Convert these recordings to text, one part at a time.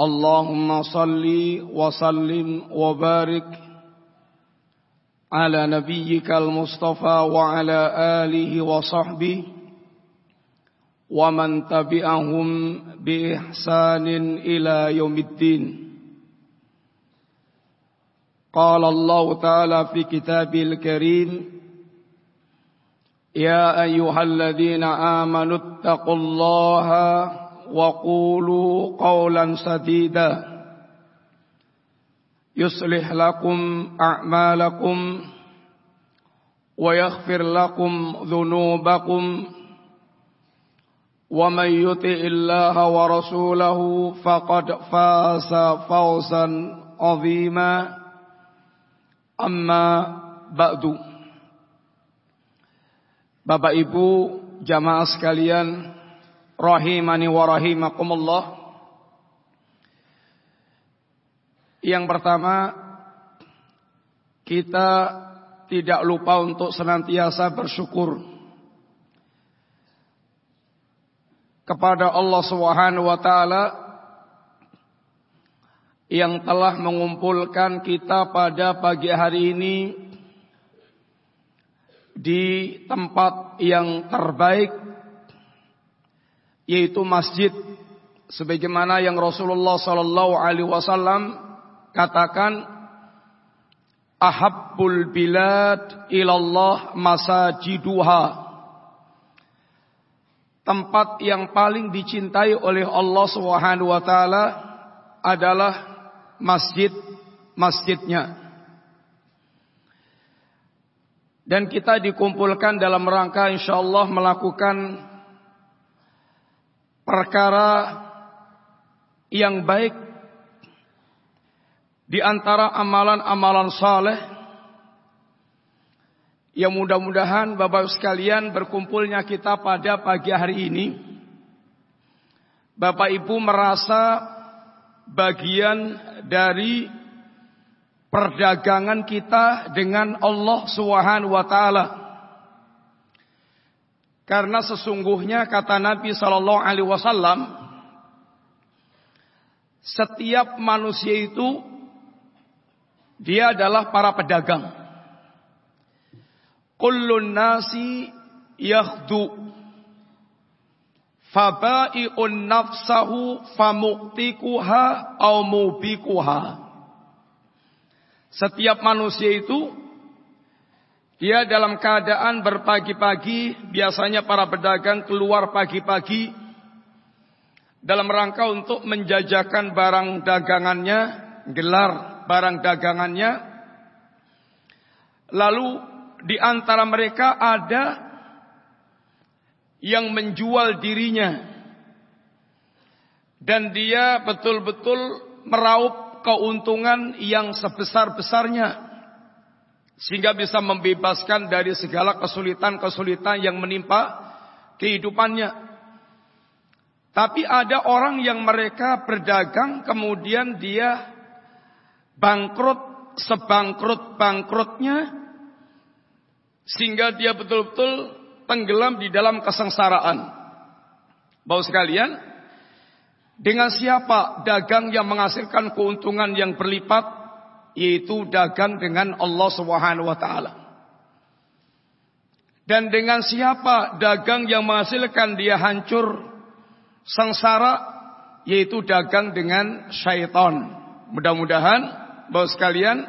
اللهم صل وسلم وبارك على نبيك المصطفى وعلى آله وصحبه ومن تبعهم بإحسان إلى يوم الدين. قال الله تعالى في كتابه الكريم يا أيها الذين آمنوا اتقوا الله وقولوا قولا سديدا. يصلح لكم أعمالكم ويغفر لكم ذنوبكم ومن يطع الله ورسوله فقد فاز فوزا عظيما. أما بعد. Bapak Ibu jamaah sekalian rahimani wa rahimakumullah. Yang pertama, kita tidak lupa untuk senantiasa bersyukur kepada Allah Subhanahu wa taala yang telah mengumpulkan kita pada pagi hari ini di tempat yang terbaik yaitu masjid sebagaimana yang Rasulullah sallallahu alaihi wasallam katakan ahabbul bilad ilallah masajiduha. Tempat yang paling dicintai oleh Allah Subhanahu wa taala adalah masjid-masjidnya dan kita dikumpulkan dalam rangka insyaallah melakukan perkara yang baik di antara amalan-amalan saleh yang mudah-mudahan Bapak sekalian berkumpulnya kita pada pagi hari ini. Bapak Ibu merasa bagian dari perdagangan kita dengan Allah Subhanahu wa taala karena sesungguhnya kata Nabi Shallallahu Alaihi Wasallam, setiap manusia itu dia adalah para pedagang. Kullun nasi yahdu fabai'un nafsahu famuktikuha au mubikuha. Setiap manusia itu dia dalam keadaan berpagi-pagi, biasanya para pedagang keluar pagi-pagi dalam rangka untuk menjajakan barang dagangannya, gelar barang dagangannya. Lalu di antara mereka ada yang menjual dirinya dan dia betul-betul meraup keuntungan yang sebesar-besarnya sehingga bisa membebaskan dari segala kesulitan-kesulitan yang menimpa kehidupannya. Tapi ada orang yang mereka berdagang kemudian dia bangkrut sebangkrut-bangkrutnya sehingga dia betul-betul tenggelam di dalam kesengsaraan. Bapak sekalian, dengan siapa dagang yang menghasilkan keuntungan yang berlipat yaitu dagang dengan Allah Subhanahu wa taala. Dan dengan siapa dagang yang menghasilkan dia hancur, sengsara, yaitu dagang dengan syaitan. Mudah-mudahan bahwa sekalian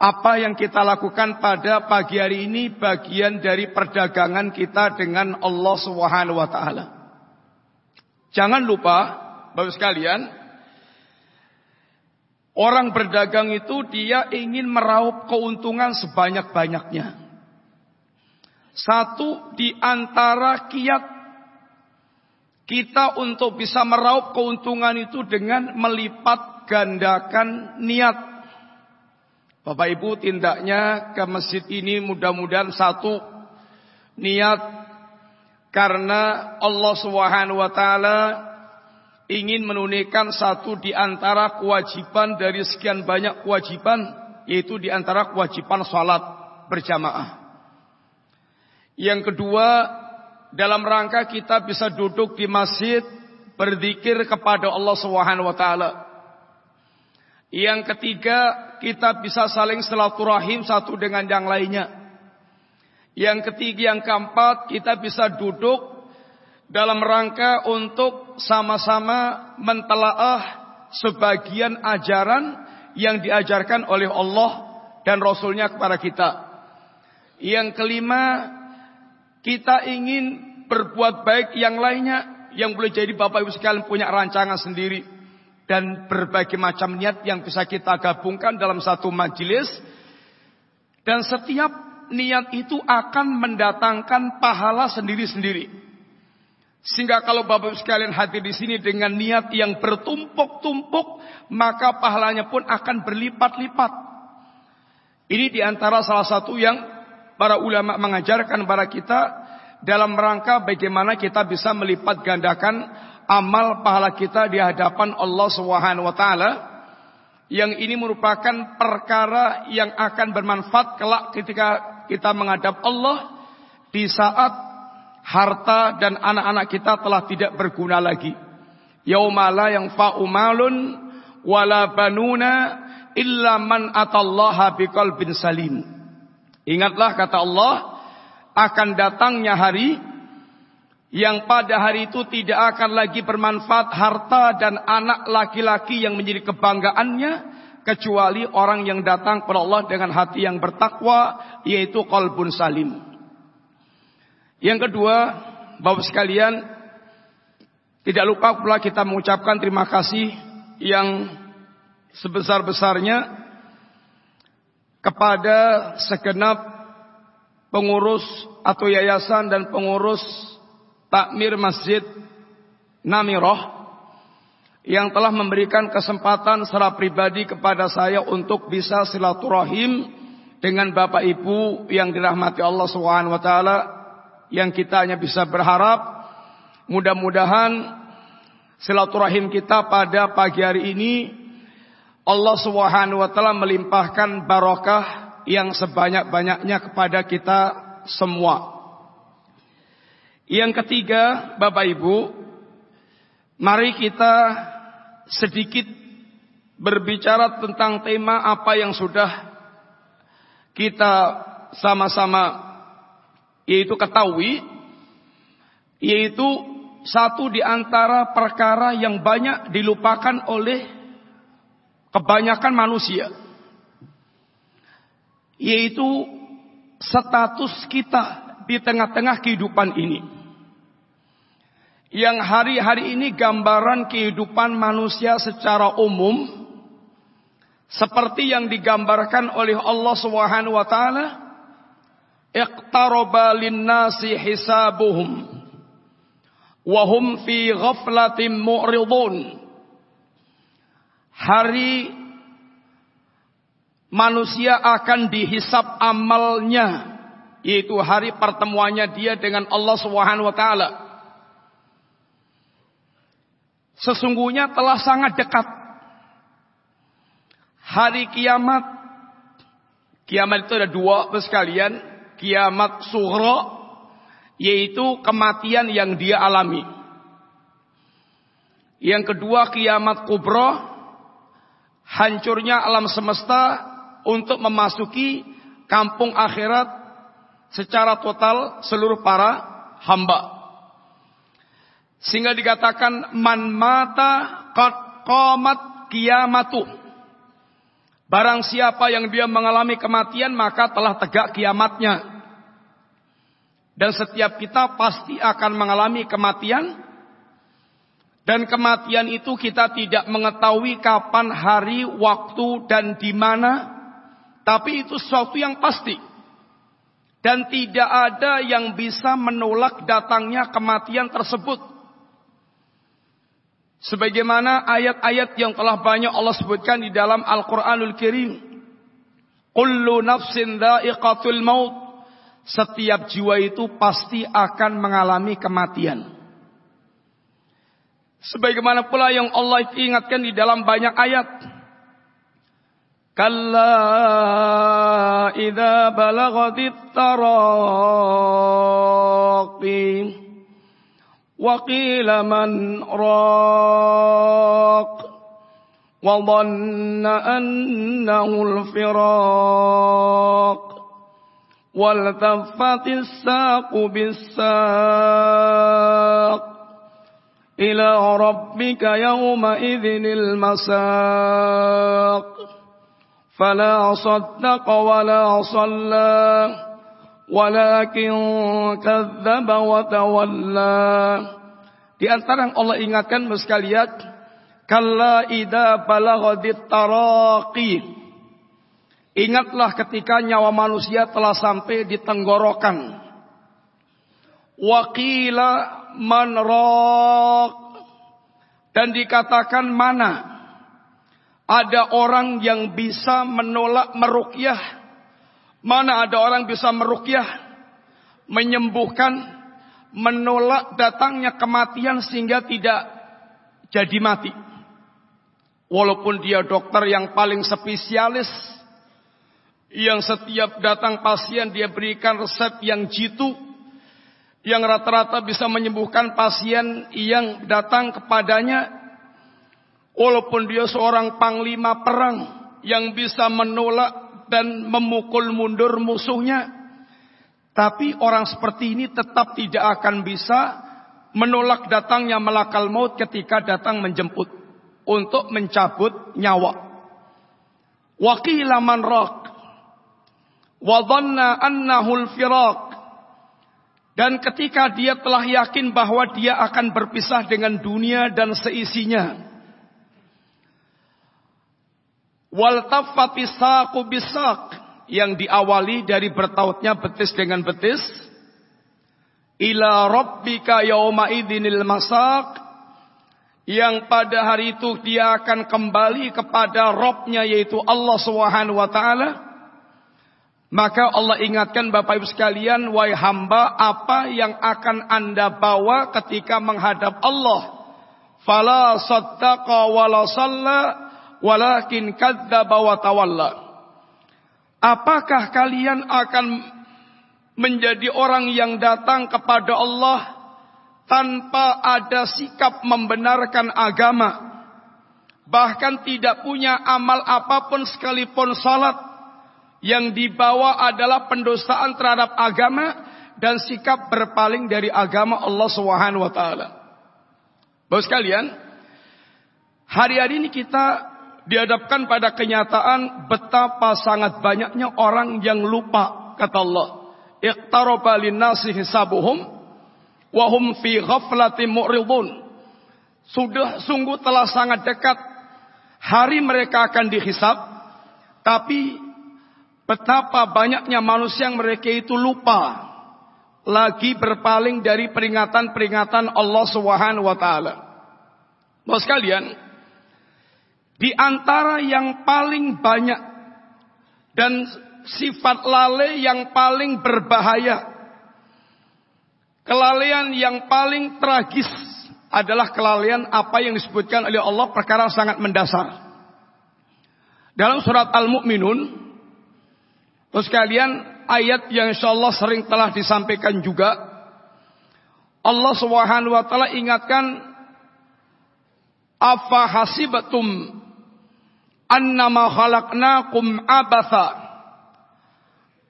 apa yang kita lakukan pada pagi hari ini bagian dari perdagangan kita dengan Allah Subhanahu wa taala. Jangan lupa Bapak sekalian, orang berdagang itu dia ingin meraup keuntungan sebanyak-banyaknya. Satu di antara kiat kita untuk bisa meraup keuntungan itu dengan melipat gandakan niat Bapak Ibu tindaknya ke masjid ini mudah-mudahan satu niat karena Allah Subhanahu wa taala ingin menunaikan satu di antara kewajiban dari sekian banyak kewajiban yaitu di antara kewajiban salat berjamaah. Yang kedua, dalam rangka kita bisa duduk di masjid berzikir kepada Allah Subhanahu wa taala. Yang ketiga, kita bisa saling silaturahim satu dengan yang lainnya. Yang ketiga, yang keempat, kita bisa duduk dalam rangka untuk sama-sama mentelaah sebagian ajaran yang diajarkan oleh Allah dan Rasulnya kepada kita. Yang kelima, kita ingin berbuat baik yang lainnya yang boleh jadi Bapak Ibu sekalian punya rancangan sendiri dan berbagai macam niat yang bisa kita gabungkan dalam satu majelis dan setiap niat itu akan mendatangkan pahala sendiri-sendiri. Sehingga kalau Bapak sekalian hadir di sini dengan niat yang bertumpuk-tumpuk, maka pahalanya pun akan berlipat-lipat. Ini di antara salah satu yang para ulama mengajarkan kepada kita dalam rangka bagaimana kita bisa melipat gandakan amal pahala kita di hadapan Allah Subhanahu wa taala yang ini merupakan perkara yang akan bermanfaat kelak ketika kita menghadap Allah di saat harta dan anak-anak kita telah tidak berguna lagi. Yaumala yang fa'umalun wala banuna illa man atallaha biqalbin salim. Ingatlah kata Allah akan datangnya hari yang pada hari itu tidak akan lagi bermanfaat harta dan anak laki-laki yang menjadi kebanggaannya kecuali orang yang datang kepada Allah dengan hati yang bertakwa yaitu qalbun salim. Yang kedua, Bapak sekalian, tidak lupa pula kita mengucapkan terima kasih yang sebesar-besarnya kepada segenap pengurus atau yayasan dan pengurus takmir Masjid Namiroh yang telah memberikan kesempatan secara pribadi kepada saya untuk bisa silaturahim dengan Bapak Ibu yang dirahmati Allah Subhanahu wa taala yang kita hanya bisa berharap mudah-mudahan silaturahim kita pada pagi hari ini Allah Subhanahu wa taala melimpahkan barokah yang sebanyak-banyaknya kepada kita semua. Yang ketiga, Bapak Ibu, mari kita sedikit berbicara tentang tema apa yang sudah kita sama-sama yaitu ketahui yaitu satu di antara perkara yang banyak dilupakan oleh kebanyakan manusia yaitu status kita di tengah-tengah kehidupan ini. Yang hari-hari ini gambaran kehidupan manusia secara umum seperti yang digambarkan oleh Allah Subhanahu wa taala iqtaraba lin-nasi hisabuhum wa hum fi ghaflatin mu'ridun hari manusia akan dihisap amalnya yaitu hari pertemuannya dia dengan Allah Subhanahu wa taala. Sesungguhnya telah sangat dekat. Hari kiamat, kiamat itu ada dua sekalian, kiamat suhro, yaitu kematian yang dia alami. Yang kedua kiamat kubro, hancurnya alam semesta untuk memasuki kampung akhirat secara total seluruh para hamba. Sehingga dikatakan man mata qad qamat kiamatu. Barang siapa yang dia mengalami kematian maka telah tegak kiamatnya. Dan setiap kita pasti akan mengalami kematian. Dan kematian itu kita tidak mengetahui kapan hari, waktu, dan di mana. Tapi itu sesuatu yang pasti. Dan tidak ada yang bisa menolak datangnya kematian tersebut. Sebagaimana ayat-ayat yang telah banyak Allah sebutkan di dalam Al-Quranul Kirim. Kullu nafsin da'iqatul maut setiap jiwa itu pasti akan mengalami kematian. Sebagaimana pula yang Allah ingatkan di dalam banyak ayat. Kalla idza balagatit taraqi wa qila man raq wa dhanna annahu al-firaq والتفت الساق بالساق إلى ربك يومئذ المساق. فلا صدق ولا صلى ولكن كذب وتولى. Di antara yang Allah ingatkan sekalian kalla idza balaghadit taraqi. Ingatlah ketika nyawa manusia telah sampai di tenggorokan waqila man dan dikatakan mana ada orang yang bisa menolak merukyah. Mana ada orang bisa merukyah, menyembuhkan, menolak datangnya kematian sehingga tidak jadi mati. Walaupun dia dokter yang paling spesialis, yang setiap datang pasien dia berikan resep yang jitu, yang rata-rata bisa menyembuhkan pasien yang datang kepadanya Walaupun dia seorang panglima perang yang bisa menolak dan memukul mundur musuhnya. Tapi orang seperti ini tetap tidak akan bisa menolak datangnya malakal maut ketika datang menjemput untuk mencabut nyawa. Wakila man rak wa dhanna annahu dan ketika dia telah yakin bahwa dia akan berpisah dengan dunia dan seisinya. Wal tafati saqu bisaq. Yang diawali dari bertautnya betis dengan betis. Ila rabbika yauma idinil masaq. Yang pada hari itu dia akan kembali kepada Robnya yaitu Allah Subhanahu wa taala maka Allah ingatkan Bapak Ibu sekalian wahai hamba apa yang akan Anda bawa ketika menghadap Allah? Fala saddaqa wala salla walakin kadzdzaba wa tawalla. Apakah kalian akan menjadi orang yang datang kepada Allah tanpa ada sikap membenarkan agama, bahkan tidak punya amal apa pun sekalipun salat yang dibawa adalah pendostaan terhadap agama dan sikap berpaling dari agama Allah Subhanahu wa taala. Bapak sekalian, hari-hari ini kita dihadapkan pada kenyataan betapa sangat banyaknya orang yang lupa kata Allah. Iqtaraba linnasi hisabuhum wa hum fi ghaflatin mu'ridun. Sudah sungguh telah sangat dekat. Hari mereka akan dihisab tapi betapa banyaknya manusia yang mereka itu lupa lagi berpaling dari peringatan-peringatan Allah Subhanahu wa taala. Bos sekalian, di antara yang paling banyak dan sifat lale yang paling berbahaya. Kelalaian yang paling tragis adalah kelalaian apa yang disebutkan oleh Allah perkara sangat mendasar. Dalam surat Al-Mu'minun, terus kalian ayat yang insya Allah sering telah disampaikan juga, Allah Subhanahu wa taala ingatkan afa hasibatum annama khalaqnakum abatha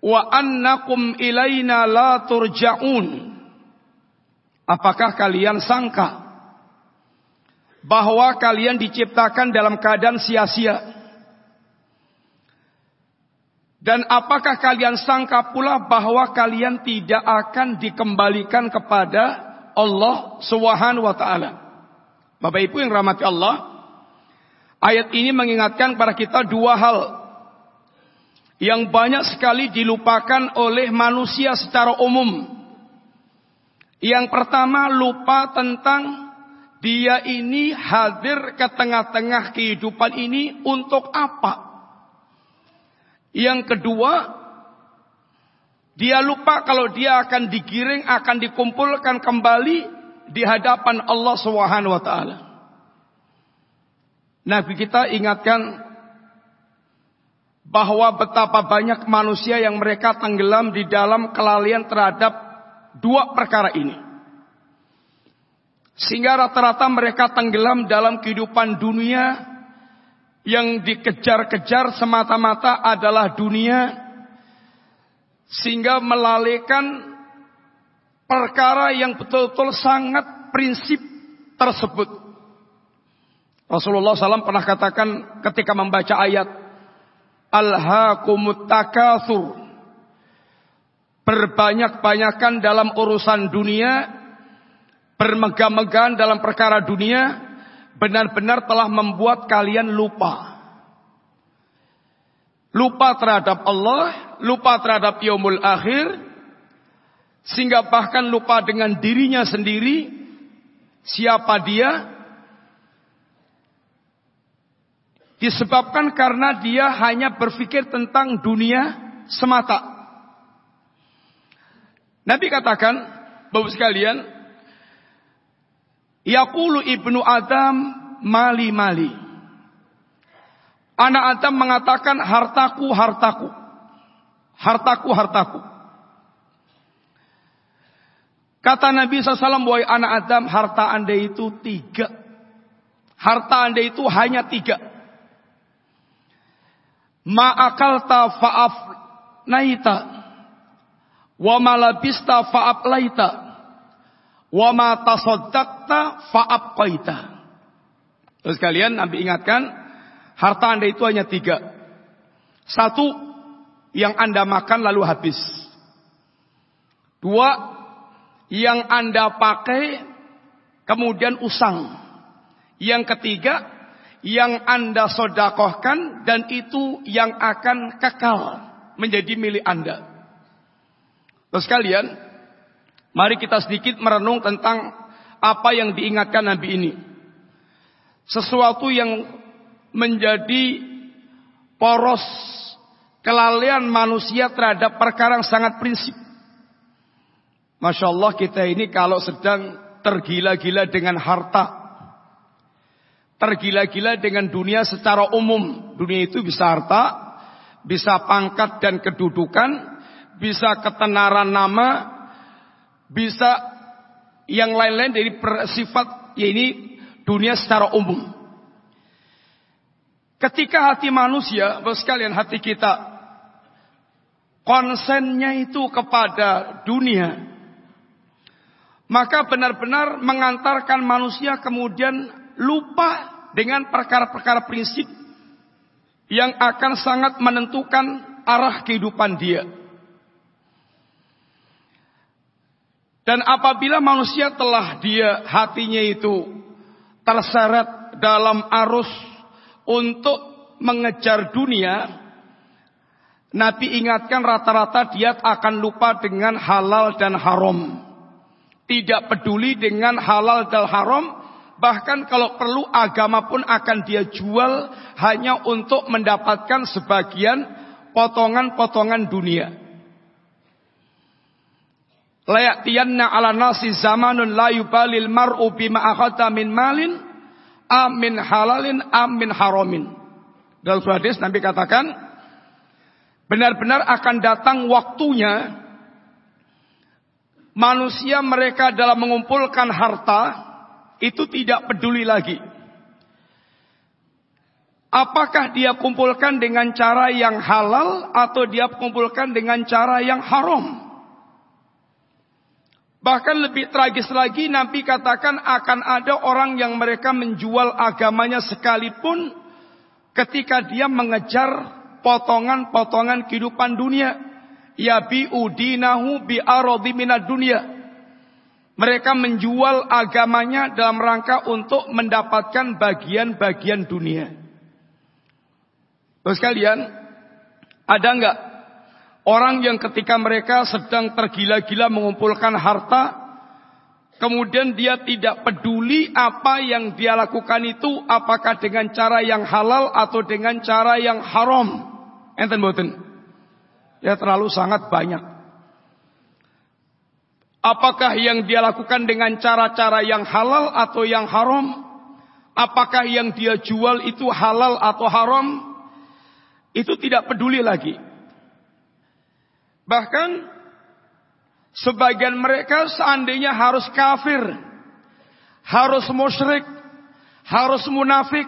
wa annakum ilaina la turja'un. Apakah kalian sangka bahwa kalian diciptakan dalam keadaan sia-sia? Dan apakah kalian sangka pula bahwa kalian tidak akan dikembalikan kepada Allah Subhanahu wa taala? Bapak Ibu yang rahmati Allah, ayat ini mengingatkan kepada kita dua hal yang banyak sekali dilupakan oleh manusia secara umum. Yang pertama lupa tentang dia ini hadir ke tengah-tengah kehidupan ini untuk apa? Yang kedua, dia lupa kalau dia akan digiring, akan dikumpulkan kembali di hadapan Allah Subhanahu wa taala. Nabi kita ingatkan bahwa betapa banyak manusia yang mereka tenggelam di dalam kelalaian terhadap dua perkara ini. Sehingga rata-rata mereka tenggelam dalam kehidupan dunia yang dikejar-kejar semata-mata adalah dunia sehingga melalaikan perkara yang betul-betul sangat prinsip tersebut. Rasulullah SAW pernah katakan ketika membaca ayat Al-Hakumut Takathur Berbanyak-banyakan dalam urusan dunia Bermegah-megahan dalam perkara dunia benar-benar telah membuat kalian lupa. Lupa terhadap Allah, lupa terhadap yaumul akhir, sehingga bahkan lupa dengan dirinya sendiri, siapa dia, disebabkan karena dia hanya berpikir tentang dunia semata. Nabi katakan, Bapak sekalian, Yaqulu ibnu Adam mali mali. Anak Adam mengatakan hartaku hartaku. Hartaku hartaku. Kata Nabi SAW, wahai anak Adam, harta anda itu tiga. Harta anda itu hanya tiga. Ma'akalta fa'af naita. Wa malabista fa'af laita. Wa ma tasaddaqta fa'abqaita. Terus kalian Nabi ingatkan, harta Anda itu hanya tiga. Satu, yang Anda makan lalu habis. Dua, yang Anda pakai kemudian usang. Yang ketiga, yang Anda sodakohkan dan itu yang akan kekal menjadi milik Anda. Terus kalian, Mari kita sedikit merenung tentang apa yang diingatkan Nabi ini. Sesuatu yang menjadi poros kelalaian manusia terhadap perkara yang sangat prinsip. Masya Allah kita ini kalau sedang tergila-gila dengan harta. Tergila-gila dengan dunia secara umum. Dunia itu bisa harta, bisa pangkat dan kedudukan, bisa ketenaran nama, bisa yang lain-lain dari sifat ya ini dunia secara umum. Ketika hati manusia, bos sekalian hati kita konsennya itu kepada dunia, maka benar-benar mengantarkan manusia kemudian lupa dengan perkara-perkara prinsip yang akan sangat menentukan arah kehidupan dia. Dan apabila manusia telah dia hatinya itu terseret dalam arus untuk mengejar dunia, Nabi ingatkan rata-rata dia akan lupa dengan halal dan haram. Tidak peduli dengan halal dan haram, bahkan kalau perlu agama pun akan dia jual hanya untuk mendapatkan sebagian potongan-potongan dunia. Layatiyanna ala nasi zamanun la yubalil mar'u bima akhata min malin amin halalin amin haramin. Dalam surah hadis Nabi katakan benar-benar akan datang waktunya manusia mereka dalam mengumpulkan harta itu tidak peduli lagi. Apakah dia kumpulkan dengan cara yang halal atau dia kumpulkan dengan cara yang haram? Bahkan lebih tragis lagi Nabi katakan akan ada orang yang mereka menjual agamanya sekalipun ketika dia mengejar potongan-potongan kehidupan dunia. Ya bi udinahu bi arodi minad dunia. Mereka menjual agamanya dalam rangka untuk mendapatkan bagian-bagian dunia. Terus kalian, ada enggak Orang yang ketika mereka sedang tergila-gila mengumpulkan harta, kemudian dia tidak peduli apa yang dia lakukan itu apakah dengan cara yang halal atau dengan cara yang haram. Enten boten. Ya terlalu sangat banyak. Apakah yang dia lakukan dengan cara-cara yang halal atau yang haram? Apakah yang dia jual itu halal atau haram? Itu tidak peduli lagi. Bahkan sebagian mereka seandainya harus kafir, harus musyrik, harus munafik,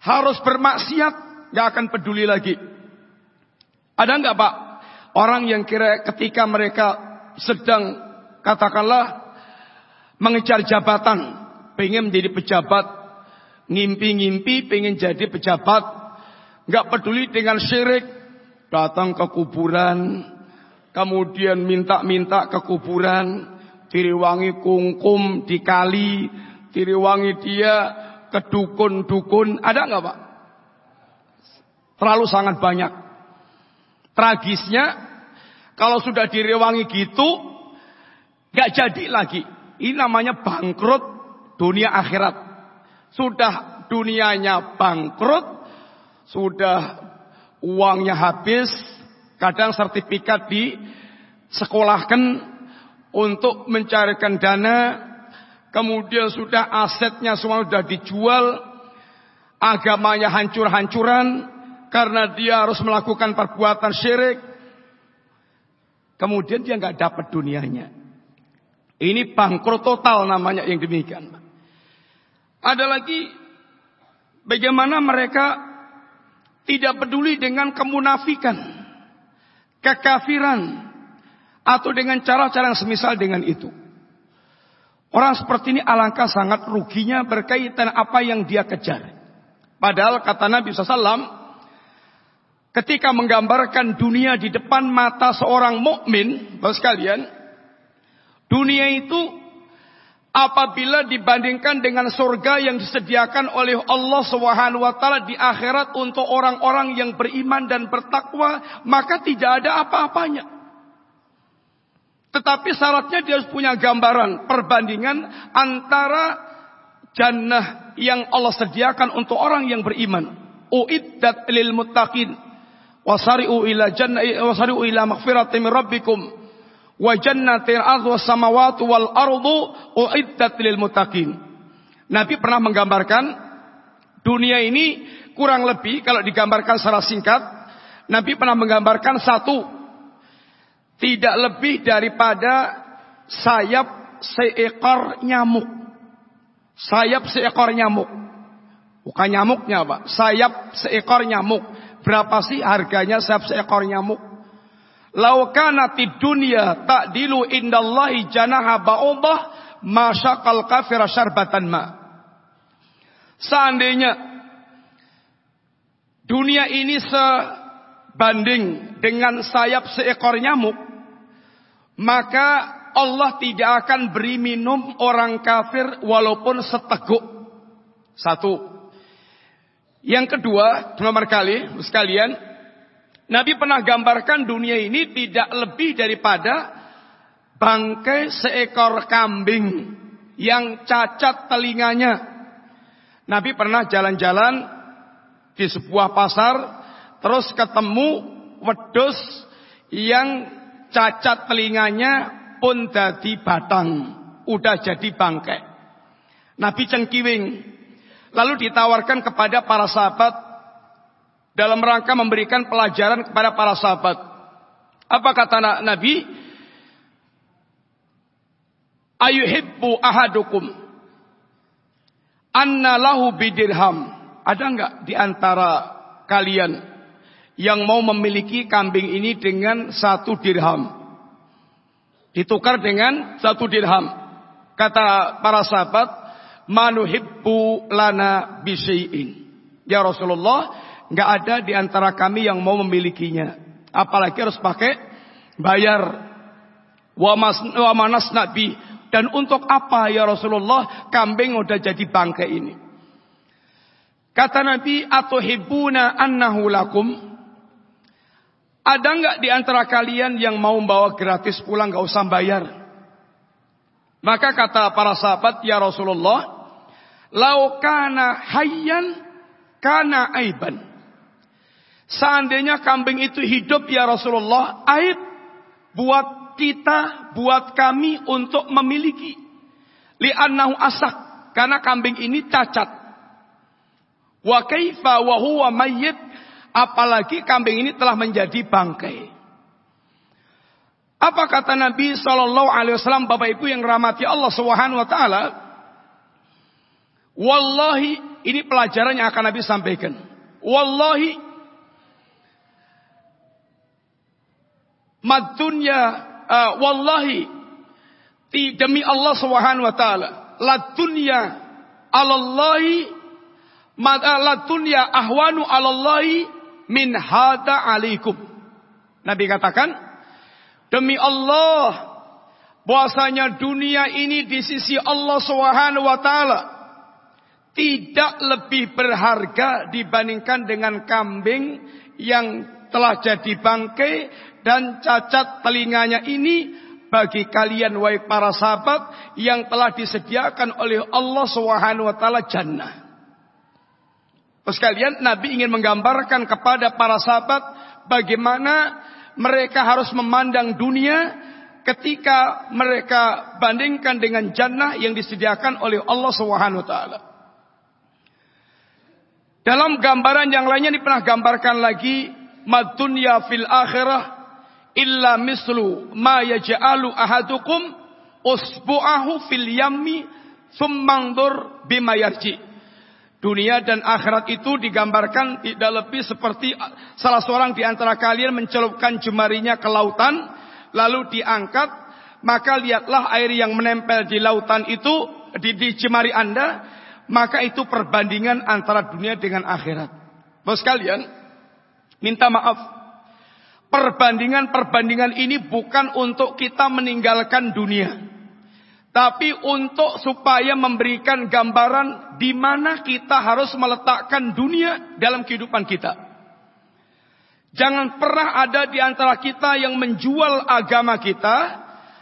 harus bermaksiat, gak akan peduli lagi. Ada nggak pak orang yang kira ketika mereka sedang katakanlah mengejar jabatan, pengen menjadi pejabat, ngimpi-ngimpi pengen jadi pejabat, nggak peduli dengan syirik, datang ke kuburan, kemudian minta-minta ke kuburan, diriwangi kungkum di kali, diriwangi dia ke dukun-dukun, ada nggak pak? Terlalu sangat banyak. Tragisnya, kalau sudah direwangi gitu, nggak jadi lagi. Ini namanya bangkrut dunia akhirat. Sudah dunianya bangkrut, sudah uangnya habis, Kadang sertifikat di sekolahkan untuk mencarikan dana, kemudian sudah asetnya semua sudah dijual, agamanya hancur-hancuran karena dia harus melakukan perbuatan syirik. Kemudian dia nggak dapat dunianya. Ini bangkrut total namanya yang demikian. Ada lagi bagaimana mereka tidak peduli dengan kemunafikan kekafiran atau dengan cara-cara yang semisal dengan itu. Orang seperti ini alangkah sangat ruginya berkaitan apa yang dia kejar. Padahal kata Nabi SAW, ketika menggambarkan dunia di depan mata seorang mukmin, bapak sekalian, dunia itu apabila dibandingkan dengan surga yang disediakan oleh Allah Subhanahu wa taala di akhirat untuk orang-orang yang beriman dan bertakwa, maka tidak ada apa-apanya. Tetapi syaratnya dia harus punya gambaran perbandingan antara jannah yang Allah sediakan untuk orang yang beriman. Uiddat lil muttaqin wasari'u ila jannah wasari'u ila maghfiratin min rabbikum wa jannatin ardhu samawati wal ardu uiddat lil muttaqin. Nabi pernah menggambarkan dunia ini kurang lebih kalau digambarkan secara singkat, Nabi pernah menggambarkan satu tidak lebih daripada sayap seekor nyamuk. Sayap seekor nyamuk. Bukan nyamuknya, Pak. Sayap seekor nyamuk. Berapa sih harganya sayap seekor nyamuk? Laukanati dunia ta'dilu indallahi janaha kafira syarbatan ma. Seandainya dunia ini sebanding dengan sayap seekor nyamuk, maka Allah tidak akan beri minum orang kafir walaupun seteguk. Satu. Yang kedua, nomor kali sekalian, Nabi pernah gambarkan dunia ini tidak lebih daripada bangkai seekor kambing yang cacat telinganya. Nabi pernah jalan-jalan di sebuah pasar, terus ketemu wedus yang cacat telinganya pun jadi batang, udah jadi bangkai. Nabi cengkiwing, lalu ditawarkan kepada para sahabat dalam rangka memberikan pelajaran kepada para sahabat. Apa kata Nabi? Ayuhibbu ahadukum anna lahu bidirham. Ada enggak di antara kalian yang mau memiliki kambing ini dengan satu dirham? Ditukar dengan satu dirham. Kata para sahabat, manuhibbu lana bisyai'in. Ya Rasulullah, nggak ada di antara kami yang mau memilikinya. Apalagi harus pakai bayar. Wa, manas nabi. Dan untuk apa ya Rasulullah kambing udah jadi bangkai ini? Kata Nabi, atuhibbuna annahu lakum? Ada nggak di antara kalian yang mau membawa gratis pulang nggak usah bayar? Maka kata para sahabat, ya Rasulullah, laukana hayyan kana aiban. Seandainya kambing itu hidup ya Rasulullah, aib buat kita, buat kami untuk memiliki. Li'annahu asak. Karena kambing ini cacat. Wa kaifa wa huwa mayyit apalagi kambing ini telah menjadi bangkai. Apa kata Nabi sallallahu alaihi wasallam Bapak Ibu yang rahmati Allah Subhanahu wa taala? Wallahi ini pelajaran yang akan Nabi sampaikan. Wallahi madunya uh, wallahi demi Allah Subhanahu wa taala la dunya alallahi Latunya ahwanu alallahi min hada alaikum. Nabi katakan, demi Allah, bahwasanya dunia ini di sisi Allah Subhanahu wa taala tidak lebih berharga dibandingkan dengan kambing yang telah jadi bangkai dan cacat telinganya ini bagi kalian wahai para sahabat yang telah disediakan oleh Allah Subhanahu wa taala jannah. Sekalian Nabi ingin menggambarkan kepada para sahabat bagaimana mereka harus memandang dunia ketika mereka bandingkan dengan jannah yang disediakan oleh Allah Subhanahu taala. Dalam gambaran yang lainnya ini pernah gambarkan lagi madunya fil akhirah illa mislu ma yaj'alu ahadukum usbu'ahu fil yammi thumma bima yarji. Dunia dan akhirat itu digambarkan tidak lebih seperti salah seorang di antara kalian mencelupkan jemarinya ke lautan, lalu diangkat, maka lihatlah air yang menempel di lautan itu, di, di jemari Anda, maka itu perbandingan antara dunia dengan akhirat. Bos kalian, minta maaf. Perbandingan-perbandingan ini bukan untuk kita meninggalkan dunia. Tapi untuk supaya memberikan gambaran di mana kita harus meletakkan dunia dalam kehidupan kita. Jangan pernah ada di antara kita yang menjual agama kita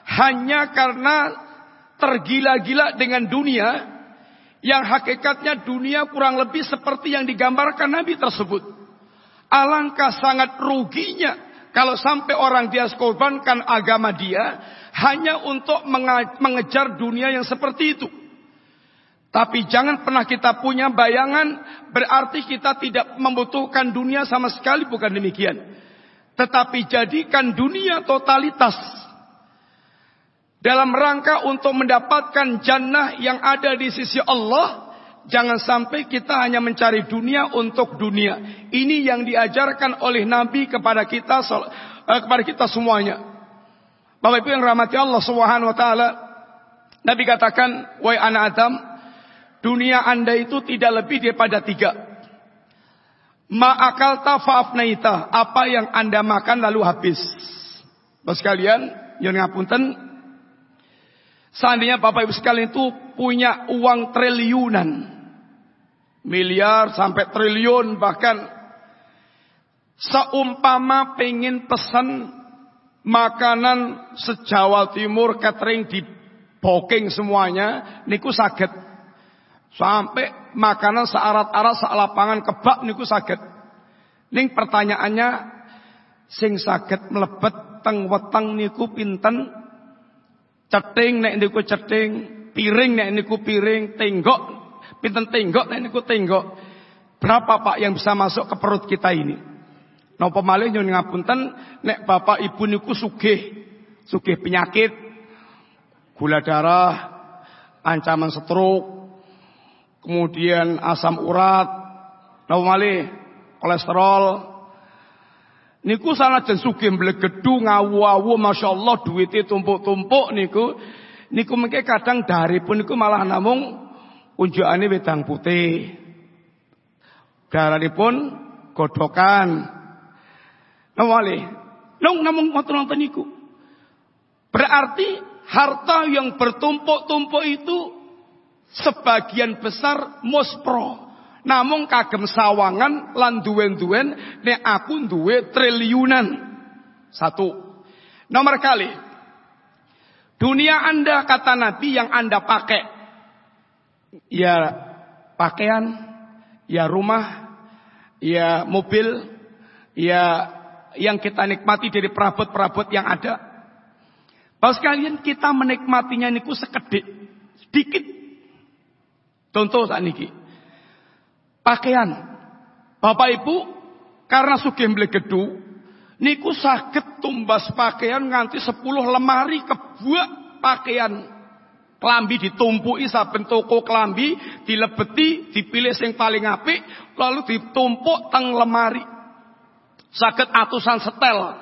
hanya karena tergila-gila dengan dunia yang hakikatnya dunia kurang lebih seperti yang digambarkan Nabi tersebut. Alangkah sangat ruginya kalau sampai orang dia korbankan agama dia hanya untuk mengejar dunia yang seperti itu. Tapi jangan pernah kita punya bayangan berarti kita tidak membutuhkan dunia sama sekali bukan demikian. Tetapi jadikan dunia totalitas dalam rangka untuk mendapatkan jannah yang ada di sisi Allah. Jangan sampai kita hanya mencari dunia untuk dunia. Ini yang diajarkan oleh Nabi kepada kita eh, kepada kita semuanya. Bapak Ibu yang rahmati Allah Subhanahu wa taala, Nabi katakan, "Wahai anak Adam, dunia Anda itu tidak lebih daripada tiga. Ma'akalta fa'afnaita, apa yang Anda makan lalu habis." Bapak sekalian, yang ngapunten, seandainya Bapak Ibu sekalian itu punya uang triliunan, miliar sampai triliun bahkan seumpama pengen pesan makanan sejawa timur catering di booking semuanya niku sakit sampai makanan searat-arat lapangan kebab niku sakit ning pertanyaannya sing sakit melebet teng weteng niku pinten? Ceting nek niku ceting piring nek niku piring tenggok pinten tenggok nek niku tenggok berapa pak yang bisa masuk ke perut kita ini Napa malih nyuwun ngapunten nek bapak ibu niku sugih, sugih penyakit, gula darah, ancaman stroke, kemudian asam urat, napa malih kolesterol. Niku sanajan sugih mlegedu ngawu-awu masyaallah duwite tumpuk-tumpuk niku. Niku mengke kadang dari pun niku malah namung unjukane wedang putih. pun godokan. Nawale. Nong namung ngoten-ngoten niku. Berarti harta yang bertumpuk-tumpuk itu sebagian besar muspro. Namun kagem sawangan lan duwen-duwen nek aku duwe triliunan. Satu. Nomor kali. Dunia Anda kata Nabi yang Anda pakai. Ya pakaian, ya rumah, ya mobil, ya yang kita nikmati dari perabot-perabot yang ada. Pas kalian kita menikmatinya niku sekedip, sedikit. Contoh saat niki pakaian. Bapak Ibu, karena sugih mlegedu, niku saged tumbas pakaian nganti 10 lemari kebuak pakaian. Kelambi ditumpuki saben toko kelambi, dilebeti, dipilih sing paling apik, lalu ditumpuk teng lemari. Saged atusan setel.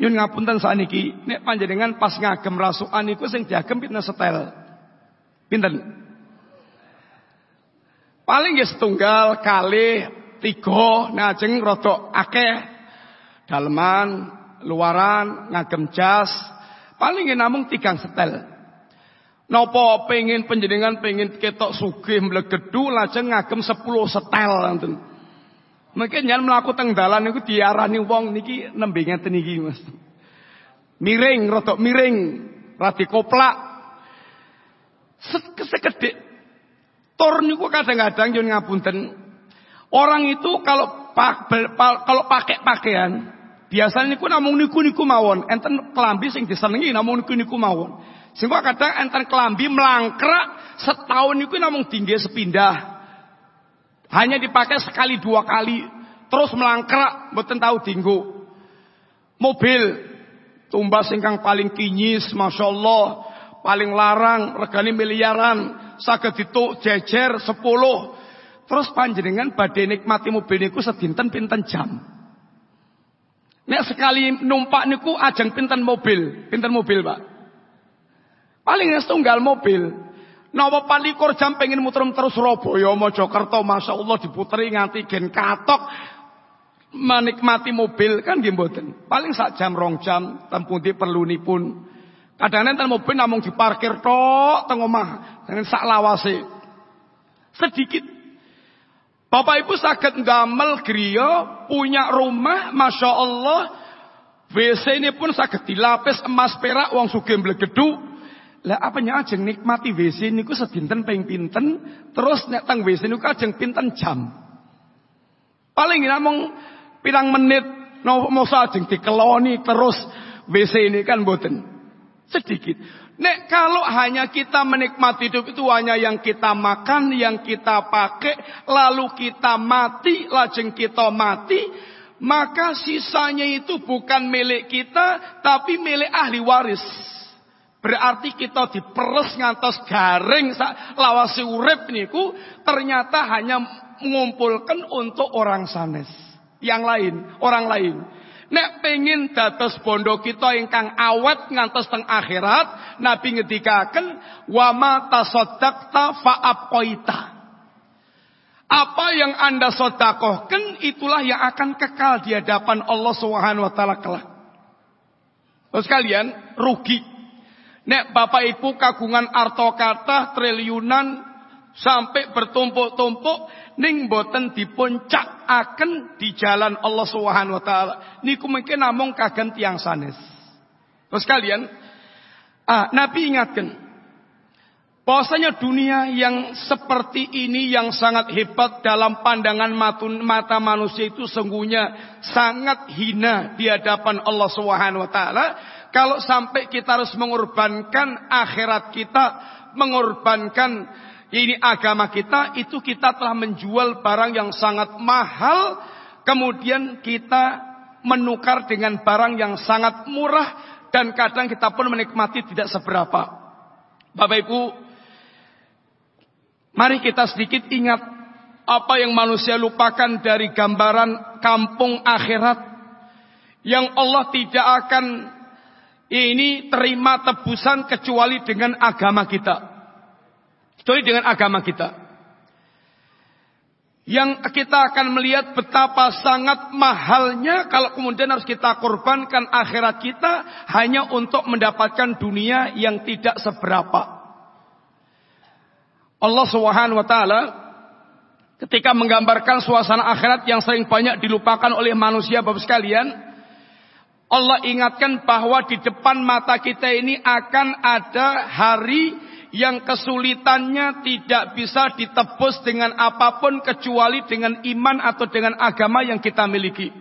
Yun ngapunten saniki, nek panjenengan pas ngagem rasukan niku sing diagem pinten setel. Pinten? Paling ya setunggal kali tiga ngajeng rodok akeh daleman luaran ngagem jas paling ya namung tigang setel. Nopo pengen penjenengan pengen ketok sugih mlegedu lajeng ngagem sepuluh setel nanten. Mungkin jangan melakukan teng dalan niku diarani wong niki nembe ngeten iki Mas. Miring rodok miring, rati koplak. Sekedhik Tur niku kadang-kadang yo ngapunten. Orang itu kalau kalau pakai pakaian, biasanya niku namung niku-niku mawon. Enten kelambi sing disenengi namung niku-niku mawon. Sehingga kadang enten kelambi melangkrak setahun niku namung tinggi sepindah. Hanya dipakai sekali dua kali, terus melangkrak mboten tahu dinggo. Mobil tumbas ingkang paling kinyis, masya Allah, paling larang, regani miliaran saged dituk jejer 10. Terus panjenengan badhe nikmati mobil niku sedinten pinten jam. Nek sekali numpak niku ajeng pinten mobil, pinten mobil, Pak. Paling setunggal mobil. Napa palikur jam pengen muter terus Surabaya, Mojokerto, Masya Allah diputeri nganti gen katok menikmati mobil kan nggih mboten. Paling sak jam rong jam tempuh di perlunipun. Kadang-kadang mobil namung diparkir tok teng omah dengan sak lawase. Sedikit. Bapak Ibu sakit gamel griya, punya rumah, masya Allah. WC ini pun sakit dilapis emas perak, uang sugih blegedu. Lah apa ajeng nikmati WC niku sedinten ping pinten, terus nek teng WC niku ajeng pinten jam. Paling namung pirang menit, no, mau ajeng dikeloni terus WC ini kan boten. Sedikit. Nek kalau hanya kita menikmati hidup itu hanya yang kita makan, yang kita pakai, lalu kita mati, lajeng kita mati, maka sisanya itu bukan milik kita, tapi milik ahli waris. Berarti kita diperes ngantos garing lawasi urip niku ternyata hanya mengumpulkan untuk orang sanes. Yang lain, orang lain. Nek pengen dados bondo kita ingkang awet ngantos teng akhirat, Nabi ngendikaken wa ma tasaddaqta fa Apa yang Anda sodakohkan itulah yang akan kekal di hadapan Allah Subhanahu wa taala kelak. Terus kalian rugi. Nek Bapak Ibu kagungan arto kata triliunan sampai bertumpuk-tumpuk ning boten dipuncakaken di jalan Allah Subhanahu wa taala. Niku mungkin namung kagen tiang sanes. Terus kalian, ah, Nabi ingatkan bahwasanya dunia yang seperti ini yang sangat hebat dalam pandangan mata manusia itu sungguhnya sangat hina di hadapan Allah Subhanahu wa taala kalau sampai kita harus mengorbankan akhirat kita, mengorbankan ini agama kita itu kita telah menjual barang yang sangat mahal kemudian kita menukar dengan barang yang sangat murah dan kadang kita pun menikmati tidak seberapa. Bapak Ibu, mari kita sedikit ingat apa yang manusia lupakan dari gambaran kampung akhirat. yang Allah tidak akan ini terima tebusan kecuali dengan agama kita. Kecuali dengan agama kita yang kita akan melihat betapa sangat mahalnya kalau kemudian harus kita korbankan akhirat kita hanya untuk mendapatkan dunia yang tidak seberapa. Allah Subhanahu wa taala ketika menggambarkan suasana akhirat yang sering banyak dilupakan oleh manusia Bapak sekalian, Allah ingatkan bahwa di depan mata kita ini akan ada hari yang kesulitannya tidak bisa ditebus dengan apa pun kecuali dengan iman atau dengan agama yang kita miliki.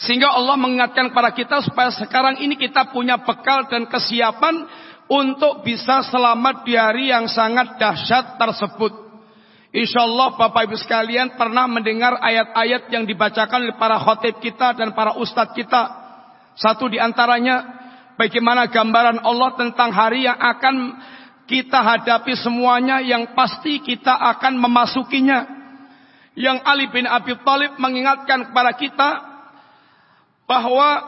Sehingga Allah mengingatkan kepada kita supaya sekarang ini kita punya bekal dan kesiapan untuk bisa selamat di hari yang sangat dahsyat tersebut. Insya Allah Bapak Ibu sekalian pernah mendengar ayat-ayat yang dibacakan oleh para khotib kita dan para ustadz kita. Satu di antaranya Bagaimana gambaran Allah tentang hari yang akan kita hadapi semuanya yang pasti kita akan memasukinya. Yang Ali bin Abi Thalib mengingatkan kepada kita bahwa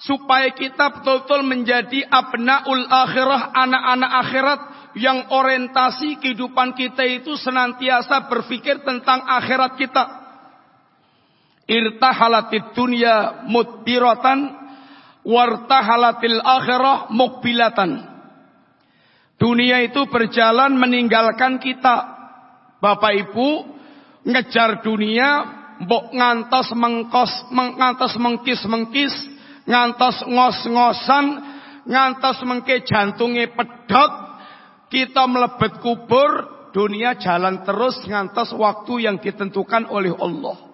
supaya kita betul-betul menjadi abnaul akhirah, anak-anak akhirat yang orientasi kehidupan kita itu senantiasa berpikir tentang akhirat kita. Irtahalatid dunya mudbiratan wartahalatil akhirah mukbilatan. Dunia itu berjalan meninggalkan kita. Bapak Ibu ngejar dunia, mbok ngantos mengkos, ngantos mengkis mengkis, ngantos ngos-ngosan, ngantos mengke jantungnya pedot, kita melebet kubur, dunia jalan terus ngantos waktu yang ditentukan oleh Allah.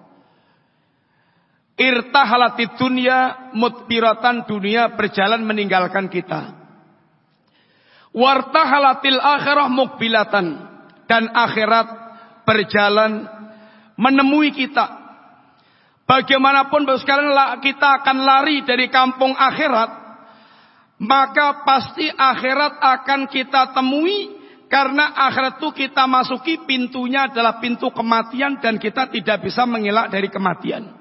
Irtahalati dunia mutbiratan dunia berjalan meninggalkan kita. Wartahalatil akhirah mukbilatan dan akhirat berjalan menemui kita. Bagaimanapun sekalian kita akan lari dari kampung akhirat, maka pasti akhirat akan kita temui karena akhirat itu kita masuki pintunya adalah pintu kematian dan kita tidak bisa mengelak dari kematian.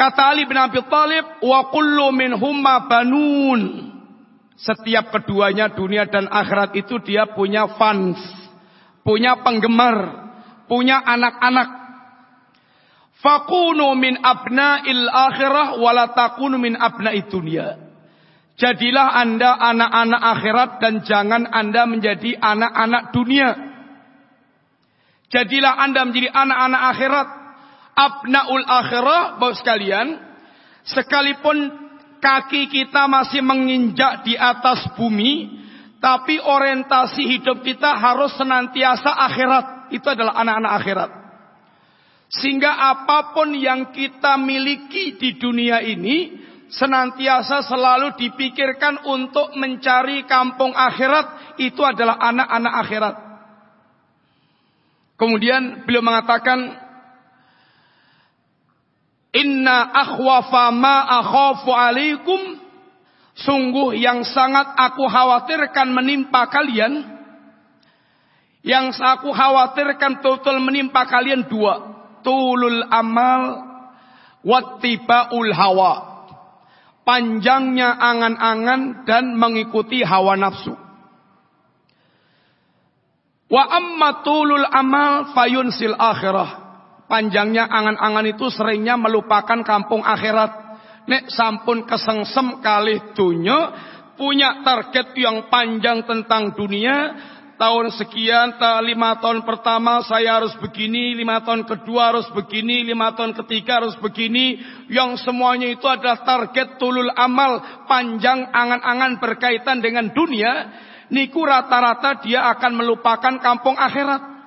Kata Ali bin Abi Thalib, wa kullu minhumma banun. Setiap keduanya dunia dan akhirat itu dia punya fans, punya penggemar, punya anak-anak. Fakunu min abna'il akhirah wala takunu min abna'id dunia. Jadilah Anda anak-anak akhirat dan jangan Anda menjadi anak-anak dunia. Jadilah Anda menjadi anak-anak akhirat abnaul akhirah, Bapak sekalian, sekalipun kaki kita masih menginjak di atas bumi, tapi orientasi hidup kita harus senantiasa akhirat. Itu adalah anak-anak akhirat. Sehingga apa pun yang kita miliki di dunia ini senantiasa selalu dipikirkan untuk mencari kampung akhirat itu adalah anak-anak akhirat. Kemudian beliau mengatakan Inna akhwafa ma akhafu alaikum. Sungguh yang sangat aku khawatirkan menimpa kalian. Yang aku khawatirkan total menimpa kalian dua. Tulul amal wattibaul hawa. Panjangnya angan-angan dan mengikuti hawa nafsu. Wa amma tulul amal fayunsil akhirah panjangnya angan-angan itu seringnya melupakan kampung akhirat. Nek sampun kesengsem kali dunia, punya target yang panjang tentang dunia, tahun sekian, lima tahun pertama saya harus begini, lima tahun kedua harus begini, lima tahun ketiga harus begini, yang semuanya itu adalah target tulul amal, panjang angan-angan berkaitan dengan dunia, niku rata-rata dia akan melupakan kampung akhirat.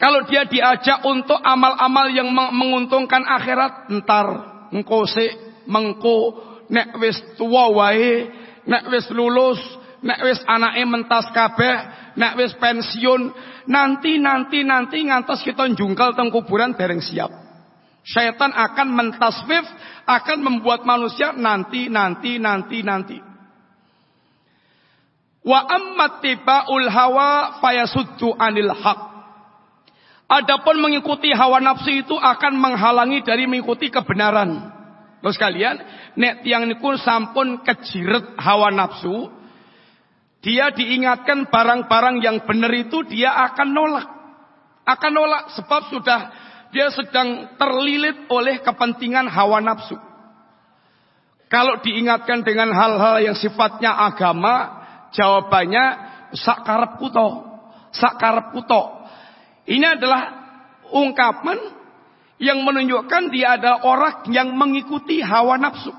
Kalau dia diajak untuk amal-amal yang menguntungkan akhirat, entar engko sik mengko nek wis tuwa wae, nek wis lulus, nek wis anake mentas kabeh, nek wis pensiun, nanti nanti nanti ngantos kita jungkal teng kuburan dereng siap. Syaitan akan mentaswif, akan membuat manusia nanti nanti nanti nanti. Wa amma tibaul hawa fayasuddu anil haq. Adapun mengikuti hawa nafsu itu akan menghalangi dari mengikuti kebenaran. Terus kalian, nek tiang niku sampun kejiret hawa nafsu, dia diingatkan barang-barang yang benar itu dia akan nolak. Akan nolak sebab sudah dia sedang terlilit oleh kepentingan hawa nafsu. Kalau diingatkan dengan hal-hal yang sifatnya agama, jawabannya sakarep kuto. Sakarep kuto. Ini adalah ungkapan yang menunjukkan dia adalah orang yang mengikuti hawa nafsu.